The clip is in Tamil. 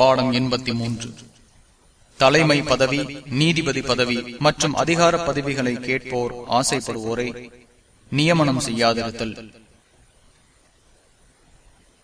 பாடம் எண்பத்தி மூன்று தலைமை பதவி நீதிபதி பதவி மற்றும் அதிகார பதவிகளை கேட்போர் ஆசைப்படுவோரை. நியமனம் செய்யாதிருத்தல்.